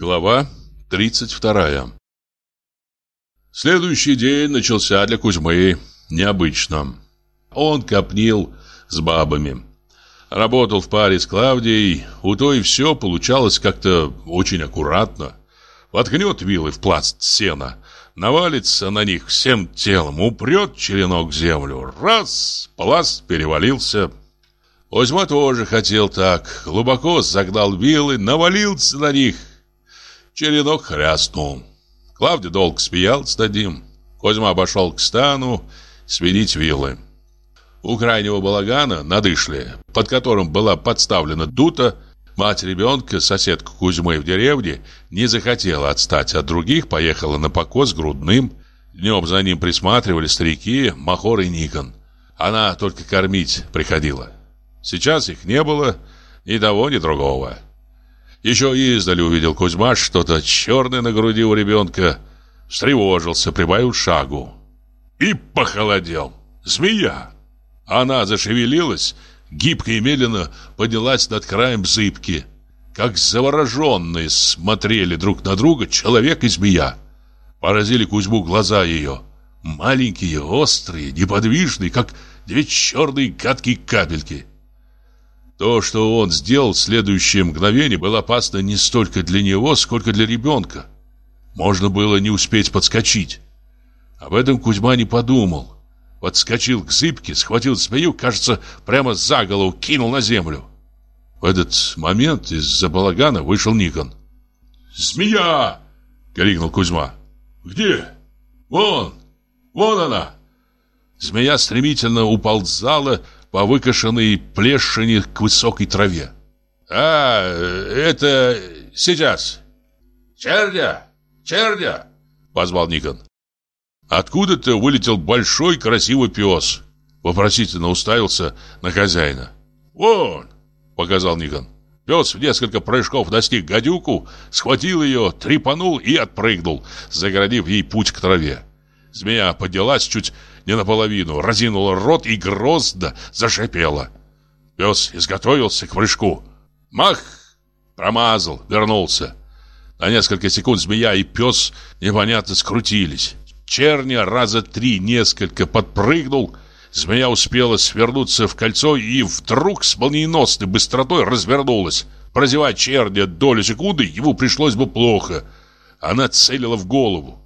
Глава 32 Следующий день начался для Кузьмы необычно. Он копнил с бабами. Работал в паре с Клавдией, у той все получалось как-то очень аккуратно. Воткнет вилы в пласт сена, навалится на них всем телом, упрет черенок в землю. Раз, пласт перевалился. Кузьма тоже хотел так, глубоко загнал вилы, навалился на них. Черенок хряснул. Клавдия долго смеялась над ним. Козьма обошел к стану сменить вилы. У крайнего балагана, на дышле, под которым была подставлена дута, мать ребенка, соседка Кузьмы в деревне, не захотела отстать от других, поехала на покос грудным. Днем за ним присматривали старики Махор и Никон. Она только кормить приходила. Сейчас их не было ни того, ни другого. Еще издали увидел Кузьма что-то черное на груди у ребенка. Встревожился, прибавил шагу. И похолодел. Змея. Она зашевелилась, гибко и медленно поднялась над краем зыбки. Как завороженные смотрели друг на друга человек и змея. Поразили Кузьму глаза ее. Маленькие, острые, неподвижные, как две черные гадкие капельки. То, что он сделал в следующее мгновение, было опасно не столько для него, сколько для ребенка. Можно было не успеть подскочить. Об этом Кузьма не подумал. Подскочил к зыбке, схватил змею, кажется, прямо за голову кинул на землю. В этот момент из-за балагана вышел Никон. «Змея!» — крикнул Кузьма. «Где? Вон! Вон она!» Змея стремительно уползала, по выкошенной плешине к высокой траве. «А, это сейчас!» «Черня! Черня!» — позвал Никон. Откуда-то вылетел большой красивый пес. Вопросительно уставился на хозяина. «Вон!» — показал Никон. Пес в несколько прыжков достиг гадюку, схватил ее, трепанул и отпрыгнул, загородив ей путь к траве. Змея поднялась чуть не наполовину, разинула рот и грозно зашипела. Пес изготовился к прыжку. Мах! Промазал, вернулся. На несколько секунд змея и пес непонятно скрутились. Черня раза три несколько подпрыгнул. Змея успела свернуться в кольцо и вдруг с молниеносной быстротой развернулась. Прозевать черня долю секунды ему пришлось бы плохо. Она целила в голову.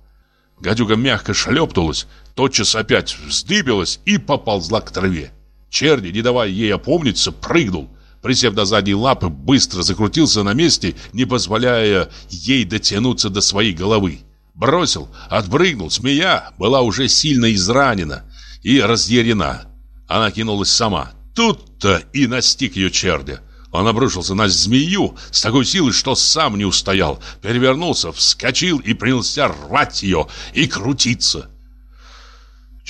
Гадюга мягко шлепнулась, тотчас опять вздыбилась и поползла к траве. Черни, не давая ей опомниться, прыгнул. Присев на задние лапы, быстро закрутился на месте, не позволяя ей дотянуться до своей головы. Бросил, отпрыгнул, змея была уже сильно изранена и разъярена. Она кинулась сама. Тут-то и настиг ее черня. Он обрушился на змею с такой силой, что сам не устоял. Перевернулся, вскочил и принялся рвать ее и крутиться.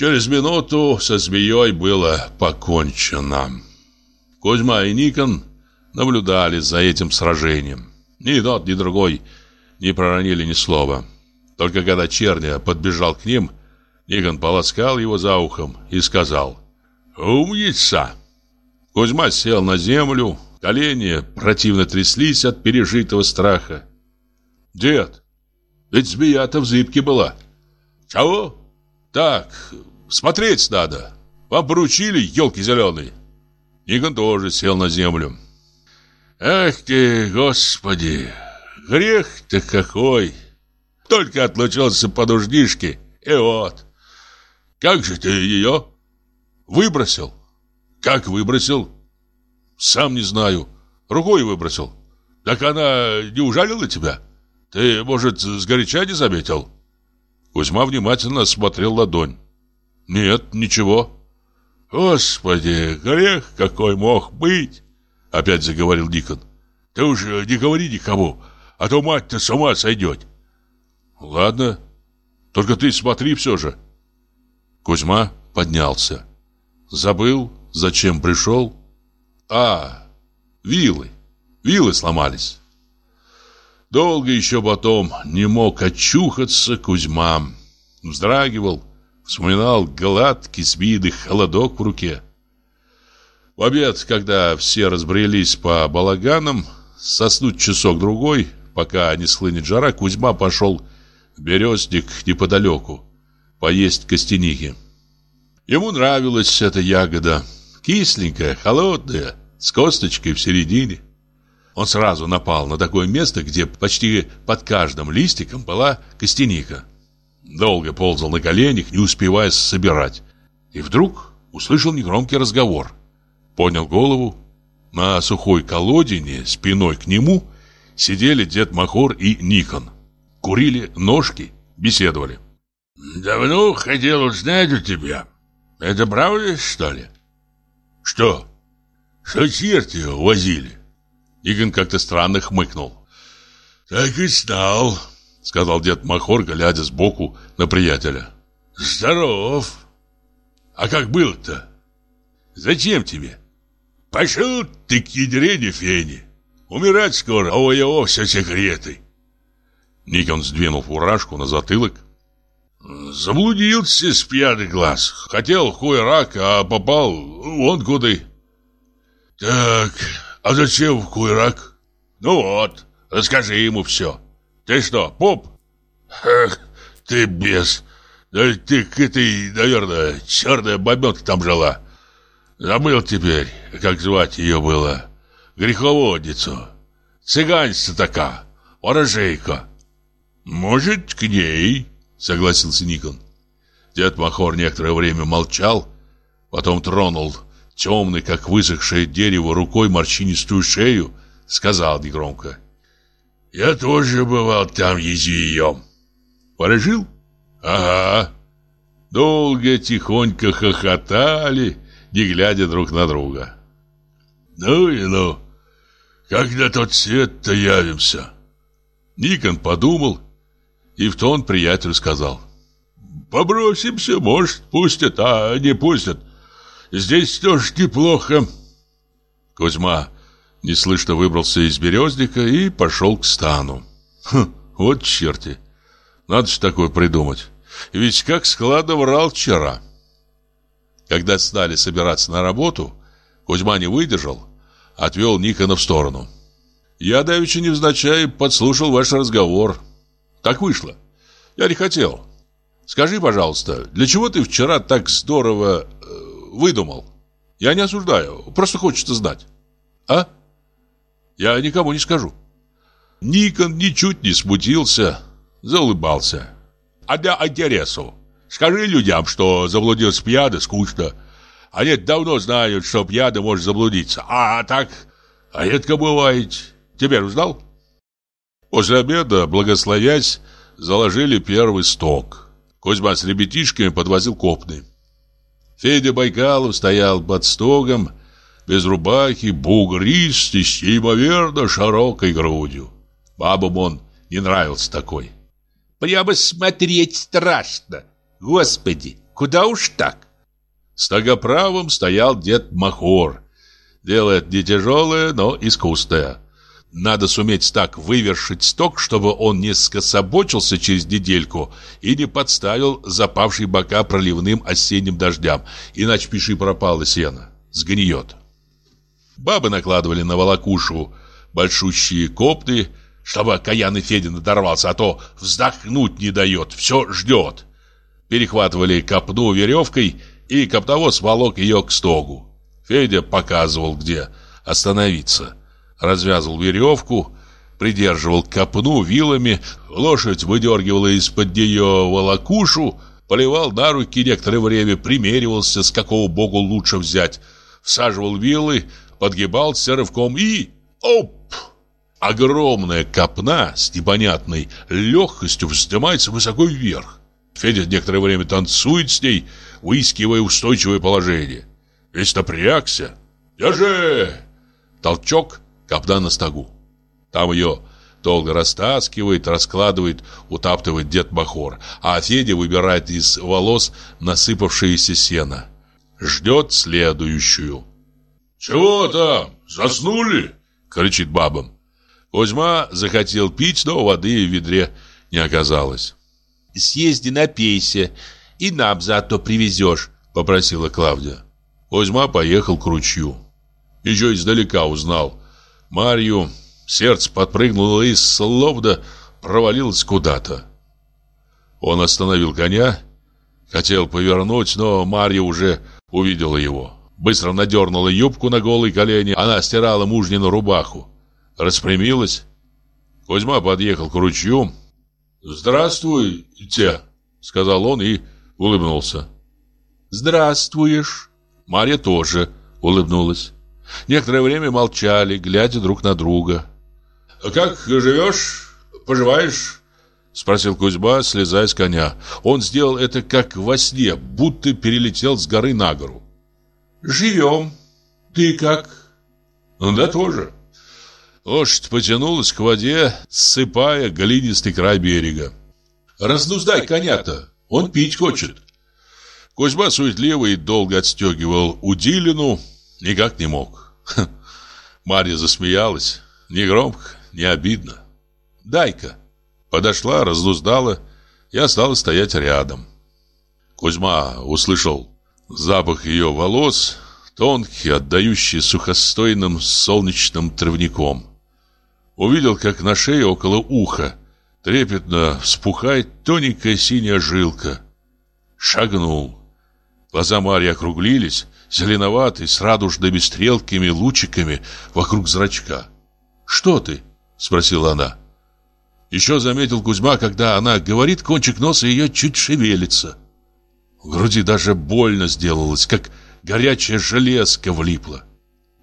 Через минуту со змеей было покончено. Кузьма и Никон наблюдали за этим сражением. Ни тот, ни другой не проронили ни слова. Только когда Черня подбежал к ним, Никон полоскал его за ухом и сказал «Умница!». Кузьма сел на землю, колени противно тряслись от пережитого страха. «Дед, ведь змея-то в зыбке была». «Чего?» Так, смотреть надо. Вам поручили, елки зеленые. Никон тоже сел на землю. Ах ты, господи, грех-то какой. Только отлучился по нуждишке, и вот. Как же ты ее? Выбросил. Как выбросил? Сам не знаю. Рукой выбросил. Так она не ужалила тебя? Ты, может, сгоряча не заметил? Кузьма внимательно осмотрел ладонь. «Нет, ничего». «Господи, грех какой мог быть!» Опять заговорил Дикон. «Ты уже не говори никому, а то мать-то с ума сойдет». «Ладно, только ты смотри все же». Кузьма поднялся. Забыл, зачем пришел. А, вилы. Вилы сломались. Долго еще потом не мог очухаться Кузьма. Вздрагивал, вспоминал гладкий, сбитый холодок в руке. В обед, когда все разбрелись по балаганам, соснуть часок-другой, пока не схлынет жара, Кузьма пошел в березник неподалеку поесть костяники. Ему нравилась эта ягода, кисленькая, холодная, с косточкой в середине. Он сразу напал на такое место, где почти под каждым листиком была костяника. Долго ползал на коленях, не успевая собирать. И вдруг услышал негромкий разговор. Поднял голову. На сухой колодине, спиной к нему, сидели дед Махор и Никон. Курили ножки, беседовали. «Давно хотел узнать у тебя. Это правда, что ли?» «Что?» «Что черти возили?» Игон как-то странно хмыкнул. «Так и стал», — сказал дед Махор, глядя сбоку на приятеля. «Здоров! А как был-то? Зачем тебе?» «Пошел ты к ядрене фени! Умирать скоро, а у его все секреты!» Никон сдвинул фуражку на затылок. «Заблудился с пьяный глаз. Хотел хуй рак, а попал вон куда». «Так, а зачем в Куйрак? Ну вот, расскажи ему все. Ты что, поп? Эх, ты бес. Да ты этой, наверное, черная бабенка там жила. Забыл теперь, как звать ее было. Греховодницу. Цыганница такая, ворожейка. Может, к ней, согласился Никон. Дед Махор некоторое время молчал, потом тронул темный, как высохшее дерево, рукой морщинистую шею, сказал негромко. «Я тоже бывал там езием». «Порожил?» «Ага». Долго, тихонько хохотали, не глядя друг на друга. «Ну и ну, когда тот свет-то явимся?» Никон подумал и в тон приятелю сказал. «Побросимся, может, пустят, а не пустят. Здесь тоже неплохо. Кузьма неслышно выбрался из березника и пошел к стану. Хм, вот черти. Надо же такое придумать. Ведь как складно врал вчера. Когда стали собираться на работу, Кузьма не выдержал, отвел Никона в сторону. Я давеча невзначай подслушал ваш разговор. Так вышло. Я не хотел. Скажи, пожалуйста, для чего ты вчера так здорово выдумал. Я не осуждаю, просто хочется знать. А? Я никому не скажу. Никон ничуть не смутился, заулыбался. А для интересу. Скажи людям, что заблудился пьяный, скучно. Они давно знают, что пьяный может заблудиться. А так, а редко бывает. Теперь узнал? После обеда, благословясь, заложили первый сток. Кузьма с ребятишками подвозил копны. Федя Байкалов стоял под стогом, без рубахи, бугристый, с неимоверно широкой грудью. Бабам он не нравился такой. Прямо смотреть страшно. Господи, куда уж так? Стогоправым стоял дед Махор. Делает не тяжелое, но искусное. Надо суметь так вывершить сток, чтобы он не скособочился через недельку и не подставил запавшие бока проливным осенним дождям, иначе пиши пропало сено, сгниет. Бабы накладывали на волокушу большущие копты, чтобы окаянный Федя надорвался, а то вздохнуть не дает, все ждет. Перехватывали копну веревкой, и коптовоз волок ее к стогу. Федя показывал, где остановиться развязывал веревку, придерживал копну вилами, лошадь выдергивала из-под нее волокушу, поливал на руки некоторое время, примеривался, с какого богу лучше взять, всаживал вилы, подгибался рывком и... Оп! Огромная копна с непонятной легкостью вздымается высоко вверх. Федя некоторое время танцует с ней, выискивая устойчивое положение. Весь напрягся. «Держи!» Толчок, копна на стогу. Там ее долго растаскивает, раскладывает, утаптывает дед Бахор, а Федя выбирает из волос насыпавшееся сено. Ждет следующую. «Чего там? Заснули?» — кричит бабам. Кузьма захотел пить, но воды в ведре не оказалось. «Съезди напейся, и нам зато привезешь», — попросила Клавдия. Кузьма поехал к ручью. Еще издалека узнал, Марью Сердце подпрыгнуло и словно провалилось куда-то. Он остановил коня, хотел повернуть, но Марья уже увидела его. Быстро надернула юбку на голые колени, она стирала мужнину рубаху. Распрямилась. Кузьма подъехал к ручью. «Здравствуйте», — сказал он и улыбнулся. «Здравствуешь». Марья тоже улыбнулась. Некоторое время молчали, глядя друг на друга. «Как живешь? Поживаешь?» Спросил Кузьма, слезая с коня. Он сделал это как во сне, будто перелетел с горы на гору. «Живем. Ты как?» «Ну «Да тоже». Лошадь потянулась к воде, ссыпая глинистый край берега. «Разнуздай коня-то, он пить хочет». Кузьма суетливо и долго отстегивал удилину, никак не мог. Марья засмеялась, не громко, не обидно. «Дай-ка». Подошла, разнуздала и осталась стоять рядом. Кузьма услышал запах ее волос, тонкий, отдающий сухостойным солнечным травником. Увидел, как на шее около уха трепетно вспухает тоненькая синяя жилка. Шагнул. Глаза Марьи округлились, зеленоватые, с радужными стрелками, лучиками вокруг зрачка. «Что ты?» — спросила она. Еще заметил Кузьма, когда она говорит, кончик носа ее чуть шевелится. В груди даже больно сделалось, как горячая железка влипла.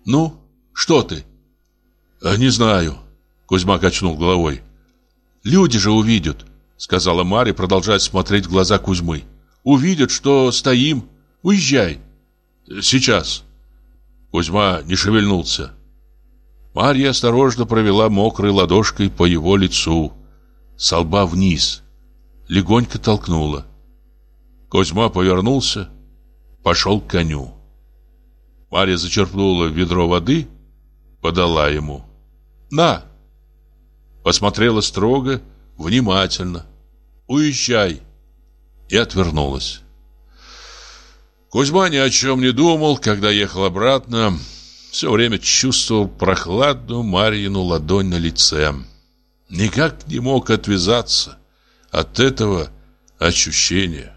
«Ну, что ты?» а, «Не знаю», — Кузьма качнул головой. «Люди же увидят», — сказала Марья, продолжая смотреть в глаза Кузьмы. «Увидят, что стоим. Уезжай». «Сейчас». Кузьма не шевельнулся. Марья осторожно провела мокрой ладошкой по его лицу с лба вниз. Легонько толкнула. Кузьма повернулся, пошел к коню. Марья зачерпнула ведро воды, подала ему. «На!» Посмотрела строго, внимательно. «Уезжай!» И отвернулась. Кузьма ни о чем не думал, когда ехал обратно. Все время чувствовал прохладную Марьину ладонь на лице никак не мог отвязаться от этого ощущения.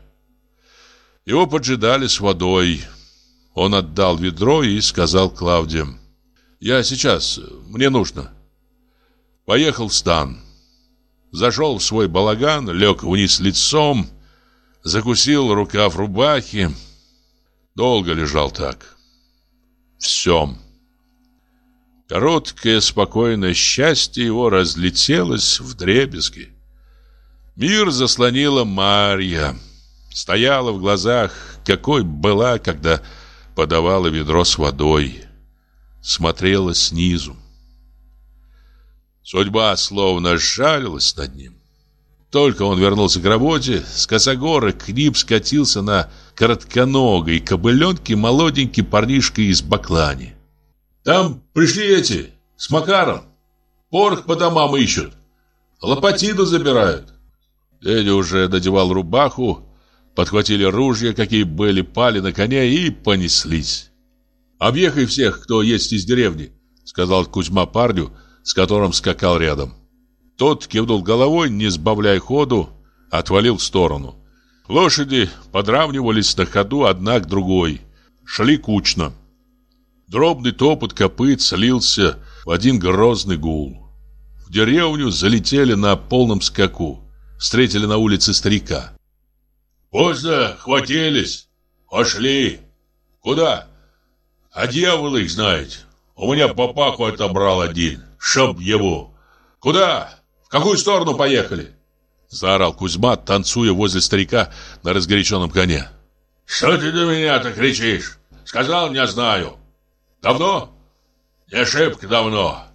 Его поджидали с водой. Он отдал ведро и сказал Клавде, «Я сейчас, мне нужно». Поехал в стан. Зашел в свой балаган, лег вниз лицом, закусил рукав рубахи. Долго лежал так. Всем. Короткое спокойное счастье его разлетелось в дребезги. Мир заслонила Марья. Стояла в глазах, какой была, когда подавала ведро с водой. Смотрела снизу. Судьба словно жалилась над ним. Только он вернулся к работе, с Косогора к ним скатился на коротконогой кобыленке молоденький парнишка из Баклани. Там пришли эти, с Макаром. Порох по домам ищут. Лопатину забирают. Дядя уже надевал рубаху, подхватили ружья, какие были, пали на коне и понеслись. «Объехай всех, кто есть из деревни», — сказал Кузьма парню, с которым скакал рядом. Тот кивнул головой, не сбавляя ходу, отвалил в сторону. Лошади подравнивались на ходу одна к другой. Шли кучно. Дробный топот копыт слился в один грозный гул. В деревню залетели на полном скаку. Встретили на улице старика. «Поздно хватились. Пошли. Куда? А дьявол их знает. У меня папаху отобрал один. Чтоб его. Куда? В какую сторону поехали?» Заорал Кузьма, танцуя возле старика на разгоряченном коне. «Что ты до меня-то кричишь? Сказал, не знаю. Давно? Не шибко давно.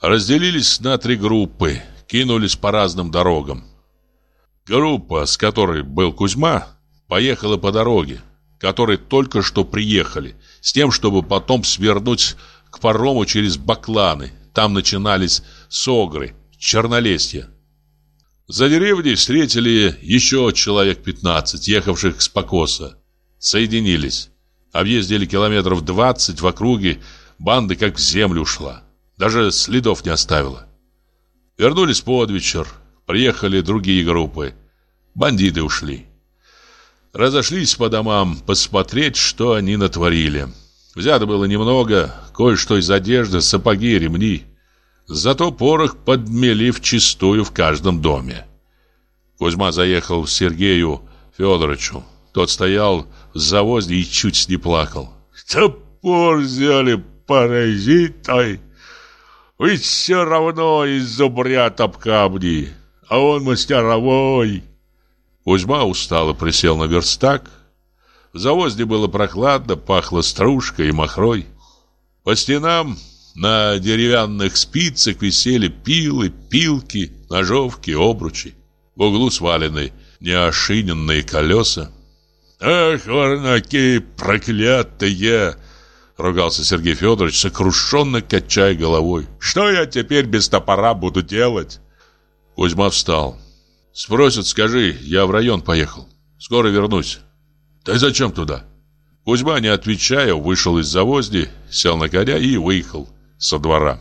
Разделились на три группы, кинулись по разным дорогам. Группа, с которой был Кузьма, поехала по дороге, которой только что приехали, с тем, чтобы потом свернуть к парому через Бакланы. Там начинались Согры, Чернолесье. За деревней встретили еще человек 15, ехавших с покоса. Соединились. Объездили километров 20 в округе, банда как в землю ушла. Даже следов не оставила. Вернулись под вечер. Приехали другие группы. Бандиты ушли. Разошлись по домам посмотреть, что они натворили. Взято было немного, кое-что из одежды, сапоги, ремни. Зато порох подмели вчистую в каждом доме. Кузьма заехал к Сергею Федоровичу. Тот стоял в завозе и чуть не плакал. «Топор взяли паразитой! Ведь все равно из-за брят об камни, а он мастеровой!» Кузьма устало присел на верстак. В завозде было прохладно, пахло стружкой и махрой. По стенам на деревянных спицах висели пилы, пилки, ножовки, обручи. В углу свалены неошиненные колеса. «Ах, варнаки проклятые!» Ругался Сергей Федорович, сокрушенно качая головой. «Что я теперь без топора буду делать?» Кузьма встал. «Спросят, скажи, я в район поехал. Скоро вернусь». «Ты зачем туда?» Кузьма, не отвечая, вышел из завозни, сел на коня и выехал со двора.